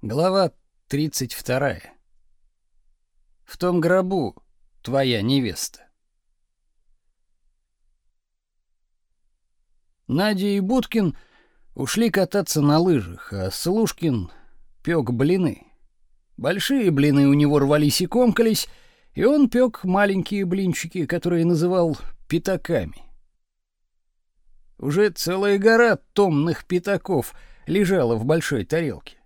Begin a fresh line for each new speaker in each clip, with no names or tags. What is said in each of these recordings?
Глава 32. В том гробу твоя невеста. Надя и Будкин ушли кататься на лыжах, а Слушкин пёк блины. Большие блины у него рвались и комкались, и он пёк маленькие блинчики, которые называл пятаками. Уже целая гора томных пятаков лежала в большой тарелке.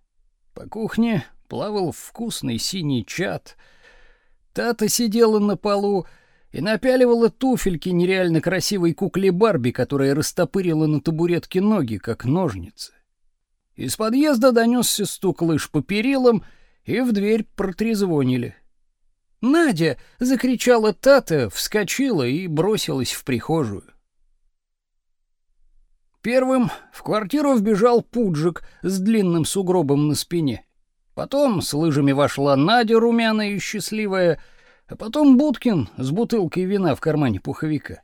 По кухне плавал вкусный синий чад. Тата сидела на полу и напяливала туфельки нереально красивой кукле Барби, которая растопырила на табуретке ноги, как ножницы. Из подъезда донесся стук лыж по перилам, и в дверь протрезвонили. «Надя!» — закричала Тата, вскочила и бросилась в прихожую. Первым в квартиру вбежал Пуджик с длинным сугробом на спине. Потом с лыжами вошла Надя румяная и счастливая, а потом Будкин с бутылкой вина в кармане пуховика.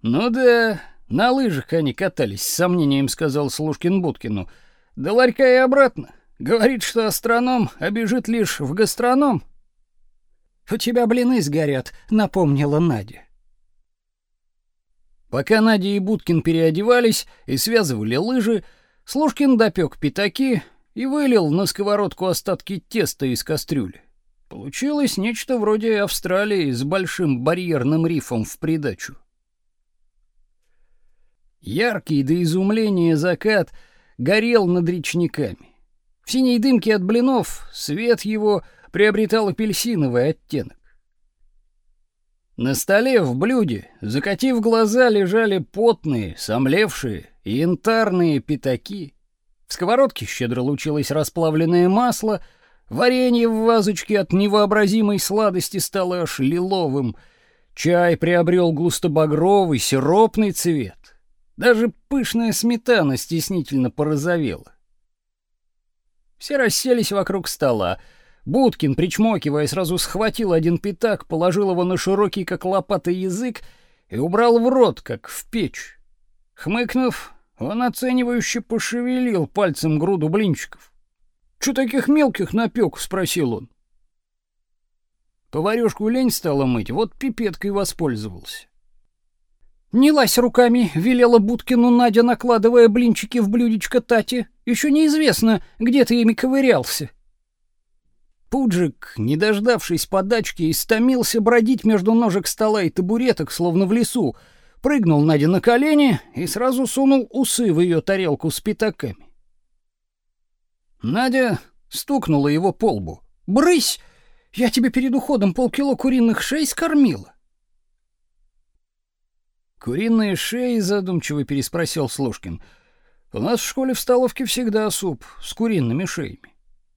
«Ну да, на лыжах они катались», — с сомнением сказал Слушкин Будкину. «До ларька и обратно. Говорит, что астроном обежит лишь в гастроном». «У тебя блины сгорят», — напомнила Надя. Пока Надя и Будкин переодевались и связывали лыжи, Слушкин допек пятаки и вылил на сковородку остатки теста из кастрюли. Получилось нечто вроде Австралии с большим барьерным рифом в придачу. Яркий до изумления закат горел над речниками. В синей дымке от блинов свет его приобретал апельсиновый оттенок. На столе в блюде, закатив глаза, лежали потные, сомлевшие, янтарные пятаки. В сковородке щедро лучилось расплавленное масло, варенье в вазочке от невообразимой сладости стало аж лиловым, чай приобрел густобагровый, сиропный цвет. Даже пышная сметана стеснительно порозовела. Все расселись вокруг стола — Будкин, причмокивая, сразу схватил один пятак, положил его на широкий, как лопата, язык и убрал в рот, как в печь. Хмыкнув, он оценивающе пошевелил пальцем груду блинчиков. «Чё таких мелких напёк?» — спросил он. Поварёшку лень стало мыть, вот пипеткой воспользовался. «Не лазь руками!» — велела Будкину Надя, накладывая блинчики в блюдечко Тати. «Еще неизвестно, где ты ими ковырялся». Пуджик, не дождавшись подачки, истомился бродить между ножек стола и табуреток, словно в лесу, прыгнул Наде на колени и сразу сунул усы в ее тарелку с пятаками. Надя стукнула его по лбу. «Брысь! Я тебе перед уходом полкило куриных шей скормила!» «Куриные шеи?» — задумчиво переспросил Слушкин. «У нас в школе в столовке всегда суп с куриными шеями».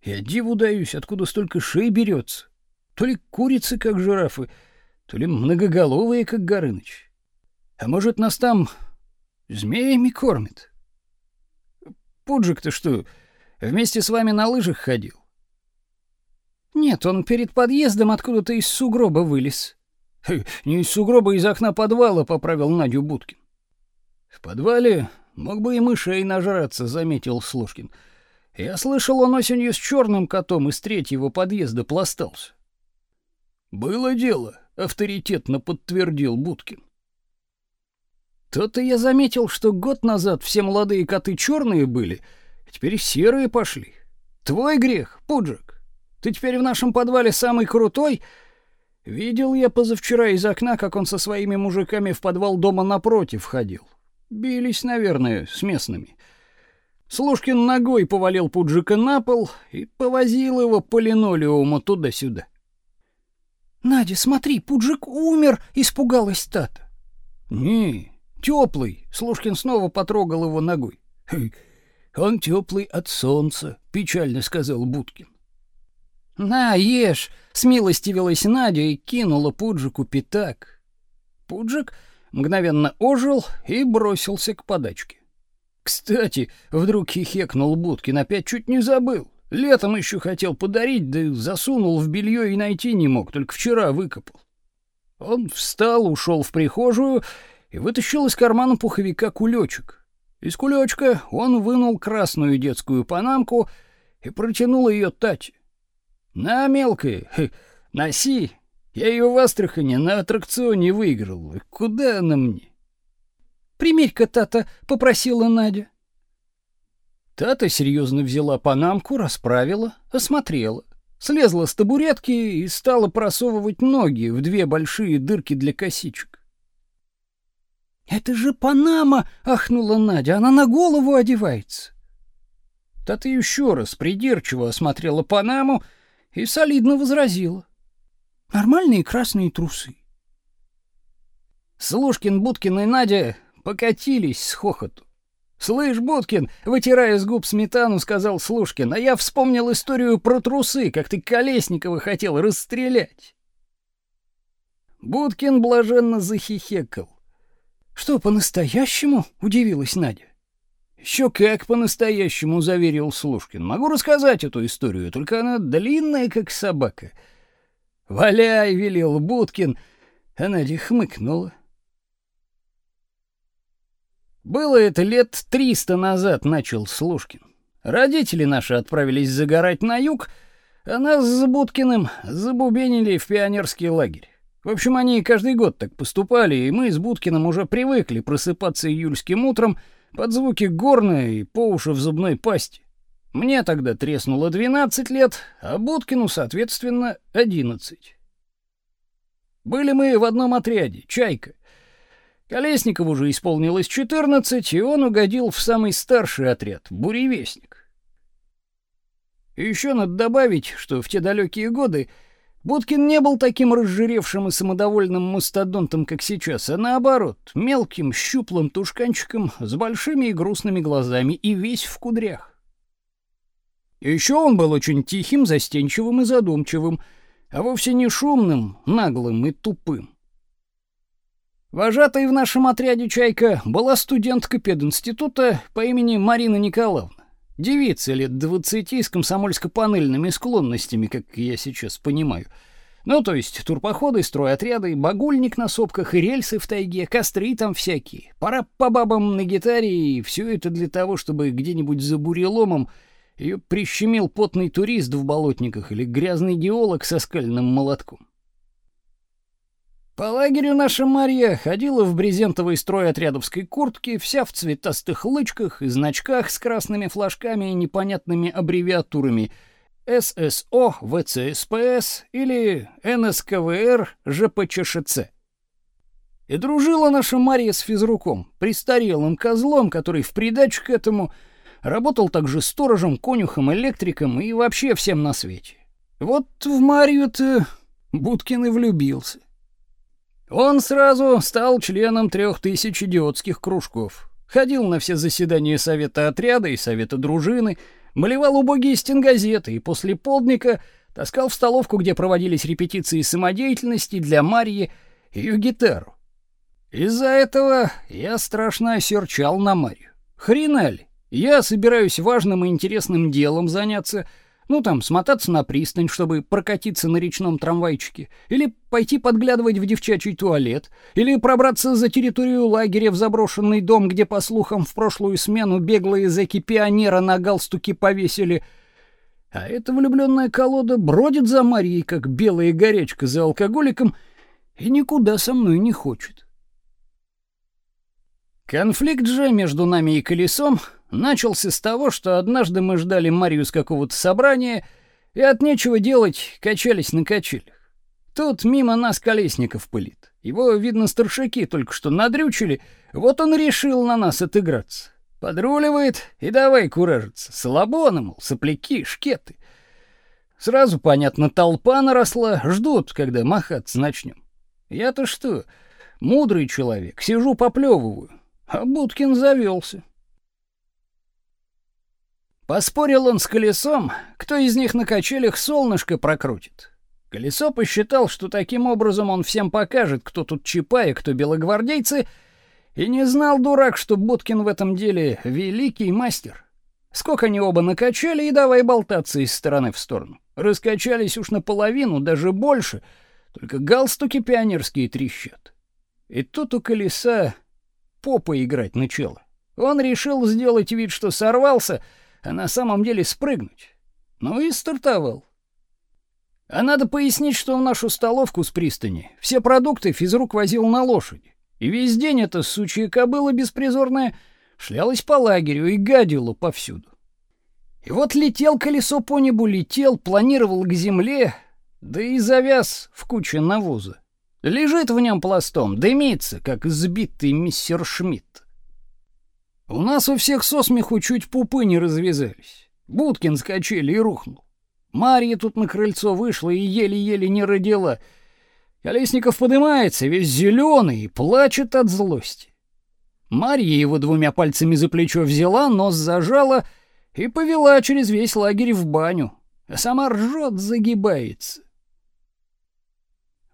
Я диву даюсь, откуда столько шей берется. То ли курицы, как жирафы, то ли многоголовые, как Горыныч. А может, нас там змеями кормят? Пуджик-то что, вместе с вами на лыжах ходил? Нет, он перед подъездом откуда-то из сугроба вылез. Не из сугроба, из окна подвала, поправил Надю Будкин. В подвале мог бы и мышей нажраться, заметил Слушкин. — я слышал, он осенью с черным котом из третьего подъезда пластался. Было дело, авторитетно подтвердил Будкин. То-то я заметил, что год назад все молодые коты черные были, а теперь серые пошли. Твой грех, Пуджик. Ты теперь в нашем подвале самый крутой. Видел я позавчера из окна, как он со своими мужиками в подвал дома напротив ходил. Бились, наверное, с местными. Слушкин ногой повалил Пуджика на пол и повозил его по линолеуму туда-сюда. «Надя, смотри, Пуджик умер!» — испугалась Тата. «Не, теплый!» — Слушкин снова потрогал его ногой. «Он теплый от солнца», — печально сказал Будкин. «На, ешь!» — смилостивилась Надя и кинула Пуджику пятак. Пуджик мгновенно ожил и бросился к подачке. Кстати, вдруг хихекнул Будкин, опять чуть не забыл. Летом еще хотел подарить, да засунул в белье и найти не мог, только вчера выкопал. Он встал, ушел в прихожую и вытащил из кармана пуховика кулечек. Из кулечка он вынул красную детскую панамку и протянула ее Тате. «На, мелкая, носи, я ее в Астрахани на аттракционе выиграл. Куда она мне?»
«Примерь-ка, Тата», — попросила Надя.
Тата серьезно взяла панамку, расправила, осмотрела, слезла с табуретки и стала просовывать ноги в две большие дырки для косичек.
«Это же Панама!» — ахнула Надя. «Она на голову одевается!»
Тата еще раз придирчиво осмотрела Панаму и солидно возразила.
«Нормальные красные трусы».
Слушкин, Будкин и Надя покатились с хохоту. «Слышь, Будкин!» — вытирая с губ сметану, сказал Слушкин. «А я вспомнил историю про трусы, как ты Колесникова хотел расстрелять». Будкин блаженно захихекал.
«Что, по-настоящему?» — удивилась Надя.
«Еще как по-настоящему», — заверил Слушкин. «Могу рассказать эту историю, только она длинная, как собака». «Валяй!» — велел Будкин, а Надя хмыкнула. Было это лет триста назад, начал Слушкин. Родители наши отправились загорать на юг, а нас с Будкиным забубенили в пионерский лагерь. В общем, они каждый год так поступали, и мы с Будкиным уже привыкли просыпаться июльским утром под звуки горной и по уши в зубной пасти. Мне тогда треснуло 12 лет, а Будкину, соответственно, 11. Были мы в одном отряде, «Чайка». Колесникову уже исполнилось 14, и он угодил в самый старший отряд буревестник. И еще надо добавить, что в те далекие годы Будкин не был таким разжиревшим и самодовольным мастодонтом, как сейчас, а наоборот, мелким, щуплым тушканчиком с большими и грустными глазами и весь в кудрях. Еще он был очень тихим, застенчивым и задумчивым, а вовсе не шумным, наглым и тупым. Вожатой в нашем отряде «Чайка» была студентка пединститута по имени Марина Николаевна. Девица лет двадцати с комсомольско-панельными склонностями, как я сейчас понимаю. Ну, то есть турпоходы, стройотряды, багульник на сопках и рельсы в тайге, костры там всякие. Пора по бабам на гитаре, и все это для того, чтобы где-нибудь за буреломом ее прищемил потный турист в болотниках или грязный геолог со скальным молотком. По лагерю наша Марья ходила в брезентовой стройотрядовской куртке, вся в цветастых лычках и значках с красными флажками и непонятными аббревиатурами ССО, ВЦСПС или НСКВР, ЖПЧШЦ. И дружила наша Марья с физруком, престарелым козлом, который в придачу к этому работал также сторожем, конюхом, электриком и вообще всем на свете. Вот в Марью-то Будкин и влюбился. Он сразу стал членом трех тысяч идиотских кружков. Ходил на все заседания совета отряда и совета дружины, малевал убогие стенгазеты и после полдника таскал в столовку, где проводились репетиции самодеятельности для Марьи, ее гитару. Из-за этого я страшно осерчал на Марью. Хрена ли? Я собираюсь важным и интересным делом заняться — ну там, смотаться на пристань, чтобы прокатиться на речном трамвайчике, или пойти подглядывать в девчачий туалет, или пробраться за территорию лагеря в заброшенный дом, где, по слухам, в прошлую смену беглые зэки пионера на галстуке повесили. А эта влюбленная колода бродит за Марией, как белая горячка за алкоголиком, и никуда со мной не хочет. Конфликт же между нами и колесом начался с того, что однажды мы ждали Марию с какого-то собрания и от нечего делать качались на качелях. Тут мимо нас Колесников пылит. Его, видно, старшаки только что надрючили, вот он решил на нас отыграться. Подруливает и давай куражиться. Слабоны, мол, сопляки, шкеты. Сразу понятно, толпа наросла, ждут, когда махаться начнем. Я-то что, мудрый человек, сижу поплевываю, а Будкин завелся. Поспорил он с колесом, кто из них на качелях солнышко прокрутит. Колесо посчитал, что таким образом он всем покажет, кто тут чипаи, кто белогвардейцы, и не знал дурак, что Будкин в этом деле великий мастер. Сколько они оба накачали, и давай болтаться из стороны в сторону. Раскачались уж наполовину, даже больше, только галстуки пионерские трещат. И тут у колеса попа играть начала. Он решил сделать вид, что сорвался — а на самом деле спрыгнуть. Ну и стартовал. А надо пояснить, что в нашу столовку с пристани все продукты физрук возил на лошади. И весь день эта сучья кобыла беспризорная шлялась по лагерю и гадила повсюду. И вот летел колесо по небу, летел, планировал к земле, да и завяз в куче навоза. Лежит в нем пластом, дымится, как сбитый мистер Шмидт. У нас у всех со смеху чуть пупы не развязались. Будкин с качели и рухнул. Марья тут на крыльцо вышла и еле-еле не родила. Колесников поднимается, весь зеленый, и плачет от злости. Марья его двумя пальцами за плечо взяла, нос зажала и повела через весь лагерь в баню, а сама ржет, загибается.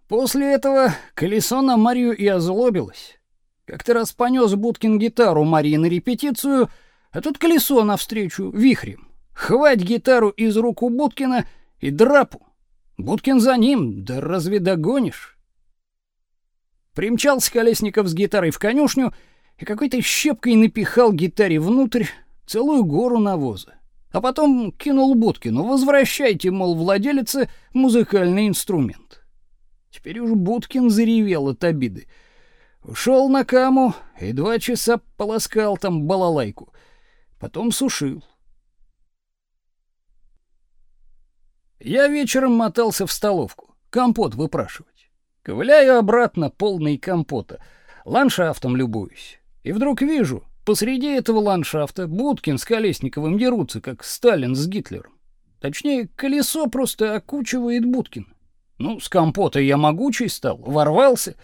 После этого колесо на Марию и озлобилось. Как-то раз понес Будкин гитару Марии на репетицию, а тут колесо навстречу вихрем. Хвать гитару из рук у Будкина и драпу. Будкин за ним, да разве догонишь? Примчался Колесников с гитарой в конюшню и какой-то щепкой напихал гитаре внутрь целую гору навоза. А потом кинул Будкину: "Возвращайте, мол, владелице музыкальный инструмент". Теперь уж Будкин заревел от обиды. Ушел на каму и два часа полоскал там балалайку. Потом сушил. Я вечером мотался в столовку, компот выпрашивать. Ковыляю обратно, полный компота, ландшафтом любуюсь. И вдруг вижу, посреди этого ландшафта Будкин с Колесниковым дерутся, как Сталин с Гитлером. Точнее, колесо просто окучивает Будкин. Ну, с компота я могучий стал, ворвался.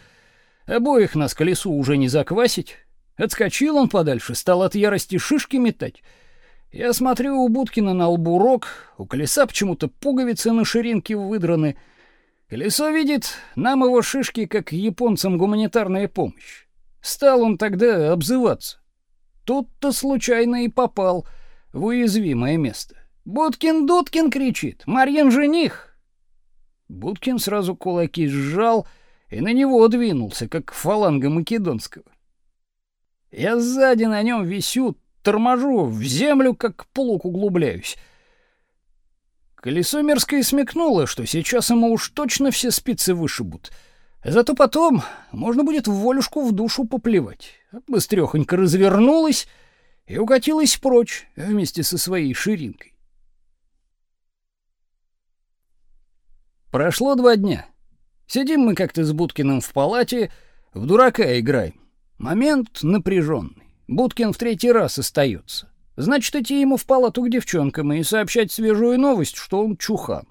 Обоих нас колесу уже не заквасить. Отскочил он подальше, стал от ярости шишки метать — я смотрю, у Будкина на лбу рог, у колеса почему-то пуговицы на ширинке выдраны. Колесо видит, нам его шишки, как японцам, гуманитарная помощь. Стал он тогда обзываться. Тут-то случайно и попал в уязвимое место. «Будкин-Дудкин!» — кричит. «Марьин жених!» Будкин сразу кулаки сжал и на него двинулся, как фаланга македонского. Я сзади на нем висю, торможу, в землю как плуг углубляюсь. Колесо мерзкое смекнуло, что сейчас ему уж точно все спицы вышибут. Зато потом можно будет в волюшку в душу поплевать. Быстрёхонько развернулась и укатилась прочь вместе со своей ширинкой. Прошло два дня. Сидим мы как-то с Будкиным в палате, в дурака играем. Момент напряженный. Будкин в третий раз остается. Значит, идти ему в палату к девчонкам и сообщать свежую новость, что он чухан.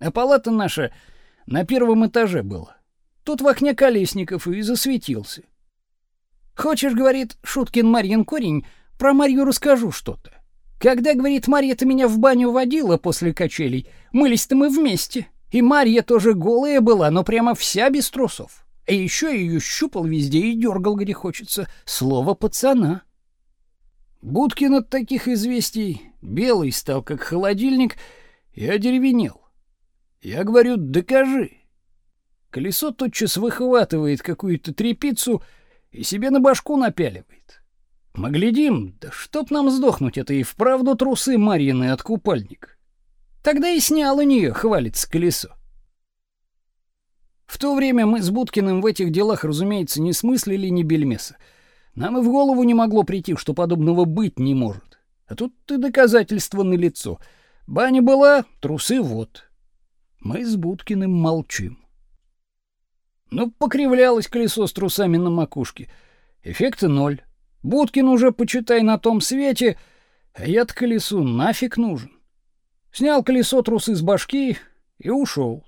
А палата наша на первом этаже была. Тут в окне Колесников и засветился. «Хочешь, — говорит Шуткин Марьин корень, — про Марью расскажу что-то. Когда, — говорит, — Марья-то меня в баню водила после качелей, мылись-то мы вместе. И Марья тоже голая была, но прямо вся без трусов. А еще ее щупал везде и дергал, где хочется. Слово пацана. Будкин от таких известий белый стал, как холодильник, и одеревенел. Я говорю, докажи. Колесо тотчас выхватывает какую-то трепицу и себе на башку напяливает. Мы глядим, да чтоб нам сдохнуть, это и вправду трусы Марьины от купальник. Тогда и снял у нее, хвалится колесо. В то время мы с Будкиным в этих делах, разумеется, не смыслили ни бельмеса. Нам и в голову не могло прийти, что подобного быть не может. А тут и доказательство налицо. Баня была, трусы вот. Мы с Будкиным молчим. Ну, покривлялось колесо с трусами на макушке. Эффекта ноль. Будкин уже, почитай, на том свете, а я-то колесу нафиг нужен. Снял колесо трусы с башки и ушел.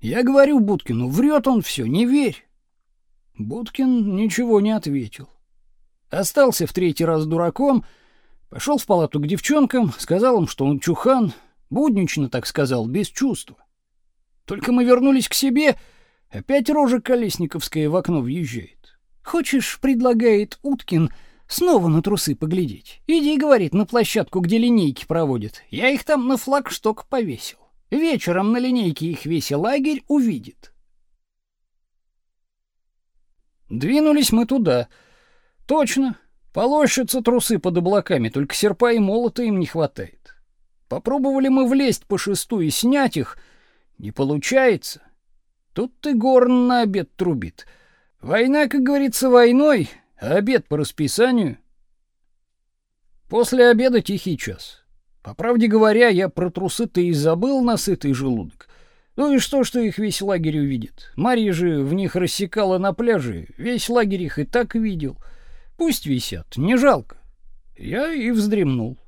Я говорю Будкину, врет он все, не верь. Будкин ничего не ответил. Остался в третий раз дураком, пошел в палату к девчонкам, сказал им, что он чухан, буднично так сказал, без чувства. Только мы вернулись к себе, опять рожа Колесниковская в окно въезжает. «Хочешь, — предлагает Уткин, — снова на трусы поглядеть? Иди, — говорит, — на площадку, где линейки проводят. Я их там на флагшток повесил». Вечером на линейке их весь лагерь увидит. Двинулись мы туда. Точно, полощутся трусы под облаками, только серпа и молота им не хватает. Попробовали мы влезть по шесту и снять их. Не получается. Тут ты горн на обед трубит. Война, как говорится, войной, а обед по расписанию. После обеда тихий час. По правде говоря, я про трусы-то и забыл на сытый желудок. Ну и что, что их весь лагерь увидит? Марья же в них рассекала на пляже, весь лагерь их и так видел. Пусть висят, не жалко. Я и вздремнул.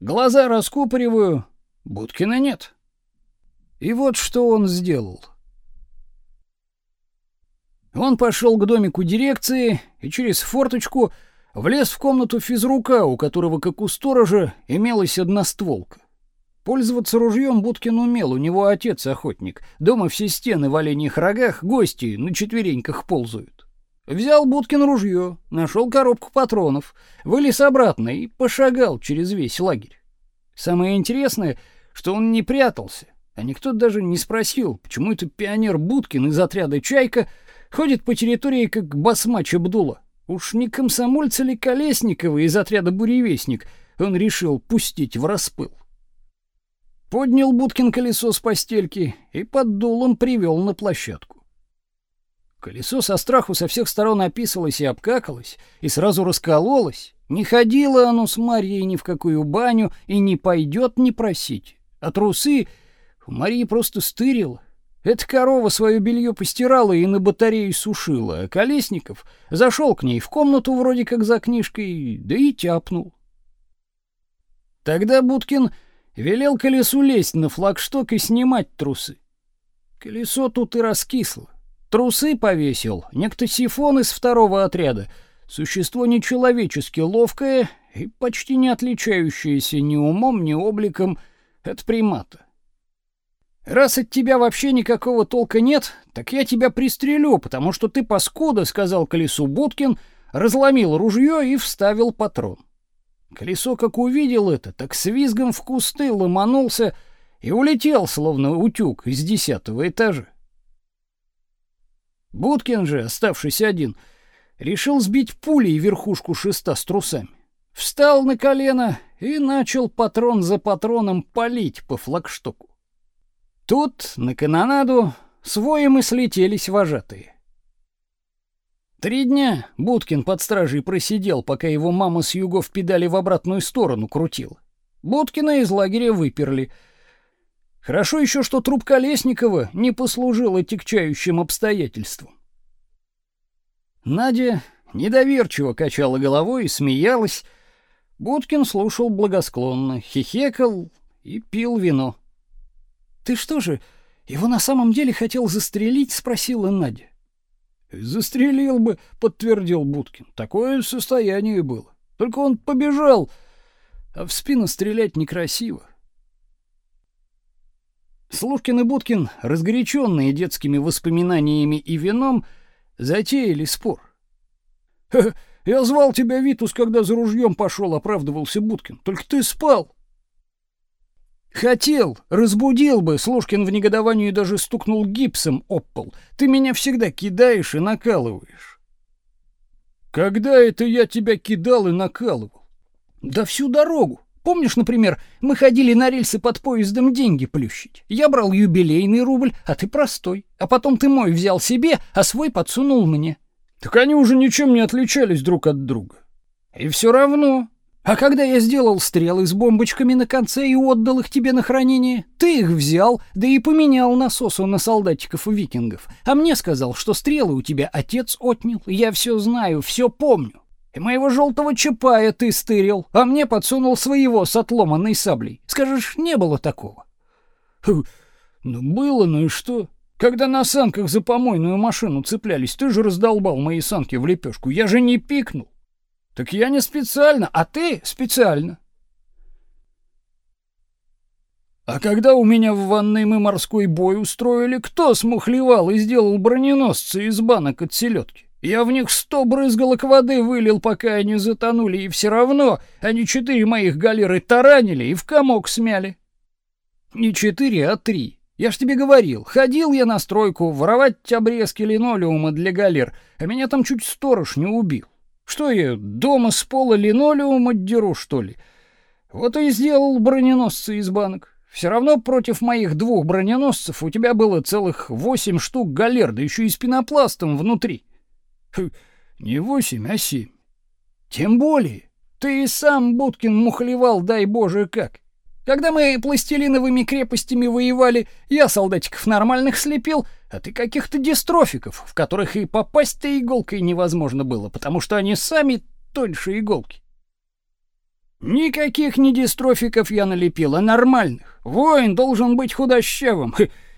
Глаза раскупориваю, Будкина нет. И вот что он сделал. Он пошел к домику дирекции и через форточку влез в комнату физрука, у которого, как у сторожа, имелась одностволка. Пользоваться ружьем Будкин умел, у него отец охотник. Дома все стены в оленьих рогах, гости на четвереньках ползают. Взял Будкин ружье, нашел коробку патронов, вылез обратно и пошагал через весь лагерь. Самое интересное, что он не прятался, а никто даже не спросил, почему это пионер Будкин из отряда «Чайка» ходит по территории как басмач Абдула. Уж не комсомольца ли Колесникова из отряда «Буревестник» он решил пустить в распыл. Поднял Будкин колесо с постельки и под дулом привел на площадку. Колесо со страху со всех сторон описалось и обкакалось, и сразу раскололось. Не ходило оно с Марьей ни в какую баню и не пойдет не просить. А трусы у Марии просто стырила. Эта корова свое белье постирала и на батарею сушила, а Колесников зашел к ней в комнату вроде как за книжкой, да и тяпнул. Тогда Будкин велел колесу лезть на флагшток и снимать трусы. Колесо тут и раскисло. Трусы повесил некто Сифон из второго отряда, существо нечеловечески ловкое и почти не отличающееся ни умом, ни обликом от примата. Раз от тебя вообще никакого толка нет, так я тебя пристрелю, потому что ты паскуда, сказал колесу Будкин, разломил ружье и вставил патрон. Колесо, как увидел это, так с визгом в кусты ломанулся и улетел, словно утюг из десятого этажа. Будкин же, оставшись один, решил сбить пулей верхушку шеста с трусами. Встал на колено и начал патрон за патроном палить по флагштоку. Тут на канонаду своим и слетелись вожатые. Три дня Будкин под стражей просидел, пока его мама с югов педали в обратную сторону крутила. Будкина из лагеря выперли — Хорошо еще, что труп Колесникова не послужил отягчающим обстоятельством. Надя недоверчиво качала головой и смеялась. Будкин слушал благосклонно, хихекал и пил вино. «Ты что же, его на самом деле хотел застрелить?» — спросила Надя. «Застрелил бы», — подтвердил Будкин. «Такое состояние было. Только он побежал, а в спину стрелять некрасиво. Слушкин и Будкин, разгоряченные детскими воспоминаниями и вином, затеяли спор. «Я звал тебя, Витус, когда за ружьем пошел», — оправдывался Будкин. «Только ты спал». «Хотел, разбудил бы», — Слушкин в негодовании даже стукнул гипсом об пол. «Ты меня всегда кидаешь и накалываешь». «Когда это я тебя кидал и накалывал?» «Да всю дорогу. Помнишь, например, мы ходили на рельсы под поездом деньги плющить? Я брал юбилейный рубль, а ты простой. А потом ты мой взял себе, а свой подсунул мне. Так они уже ничем не отличались друг от друга. И все равно. А когда я сделал стрелы с бомбочками на конце и отдал их тебе на хранение, ты их взял, да и поменял насосу на солдатиков и викингов. А мне сказал, что стрелы у тебя отец отнял. Я все знаю, все помню. И моего желтого чапая ты стырил, а мне подсунул своего с отломанной саблей. Скажешь, не было такого? Хм, ну было, ну и что? Когда на санках за помойную машину цеплялись, ты же раздолбал мои санки в лепешку. Я же не пикнул. Так я не специально, а ты специально. А когда у меня в ванной мы морской бой устроили, кто смухлевал и сделал броненосцы из банок от селедки? Я в них сто брызгалок воды вылил, пока они затонули, и все равно они четыре моих галеры таранили и в комок смяли. Не четыре, а три. Я ж тебе говорил, ходил я на стройку воровать обрезки линолеума для галер, а меня там чуть сторож не убил. Что я, дома с пола линолеум отдеру, что ли? Вот и сделал броненосцы из банок. Все равно против моих двух броненосцев у тебя было целых восемь штук галер, да еще и с пенопластом внутри. Не восемь, а семь. Тем более, ты и сам, Будкин, мухлевал, дай боже, как. Когда мы пластилиновыми крепостями воевали, я солдатиков нормальных слепил, а ты каких-то дистрофиков, в которых и попасть-то иголкой невозможно было, потому что они сами тоньше иголки. Никаких не дистрофиков я налепил, а нормальных. Воин должен быть худощавым.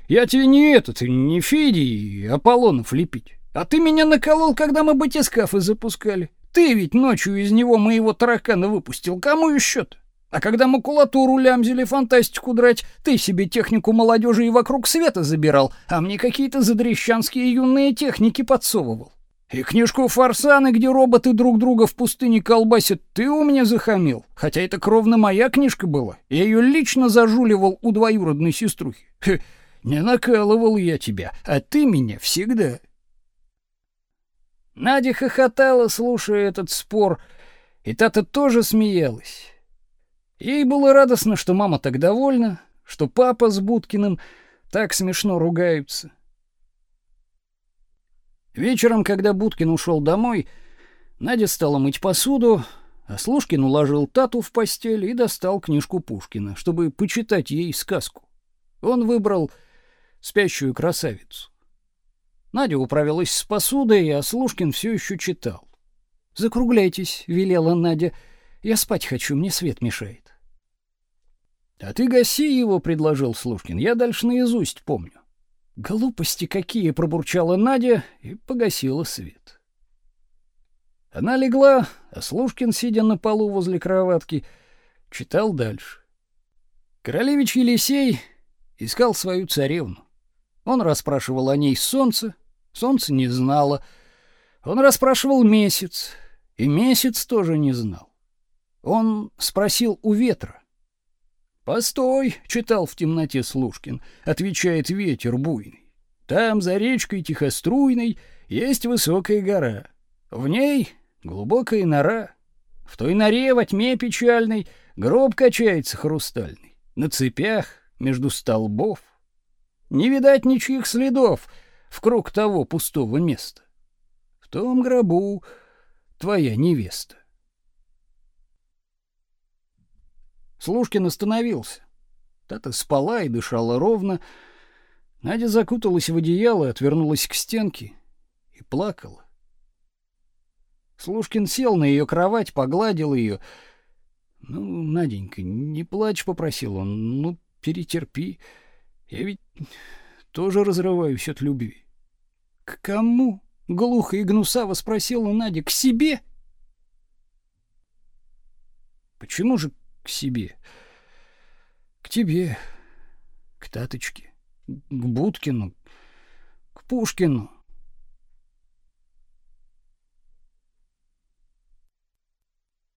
Я тебе не этот, не Фиди и Аполлонов лепить. А ты меня наколол, когда мы батискафы запускали. Ты ведь ночью из него моего таракана выпустил. Кому еще-то? А когда макулатуру лямзили фантастику драть, ты себе технику молодежи и вокруг света забирал, а мне какие-то задрещанские юные техники подсовывал. И книжку Фарсаны, где роботы друг друга в пустыне колбасят, ты у меня захамил. Хотя это кровно моя книжка была. Я ее лично зажуливал у двоюродной сеструхи. Хе, не накалывал я тебя, а ты меня всегда. Надя хохотала, слушая этот спор, и Тата тоже смеялась. Ей было радостно, что мама так довольна, что папа с Будкиным так смешно ругаются. Вечером, когда Будкин ушел домой, Надя стала мыть посуду, а Слушкин уложил Тату в постель и достал книжку Пушкина, чтобы почитать ей сказку. Он выбрал «Спящую красавицу». Надя управилась с посудой, а Слушкин все еще читал. «Закругляйтесь», — велела Надя. «Я спать хочу, мне свет мешает». «А ты гаси его», — предложил Слушкин. «Я дальше наизусть помню». Глупости какие, пробурчала Надя и погасила свет. Она легла, а Слушкин, сидя на полу возле кроватки, читал дальше. Королевич Елисей искал свою царевну. Он расспрашивал о ней солнце, солнце не знало. Он расспрашивал месяц, и месяц тоже не знал. Он спросил у ветра. «Постой!» — читал в темноте Слушкин. Отвечает ветер буйный. «Там, за речкой тихоструйной, есть высокая гора. В ней глубокая нора. В той норе во тьме печальной гроб качается хрустальный. На цепях, между столбов. Не видать ничьих следов в круг того пустого места. В том гробу твоя невеста. Слушкин остановился. Тата спала и дышала ровно. Надя закуталась в одеяло, отвернулась к стенке и плакала. Слушкин сел на ее кровать, погладил ее. «Ну, Наденька, не плачь», — попросил он. «Ну, перетерпи. Я ведь тоже разрываюсь от любви». «К кому?» — глухо и гнусаво спросила Надя. «К себе?» «Почему же к себе, к тебе, к Таточке, к Будкину, к Пушкину.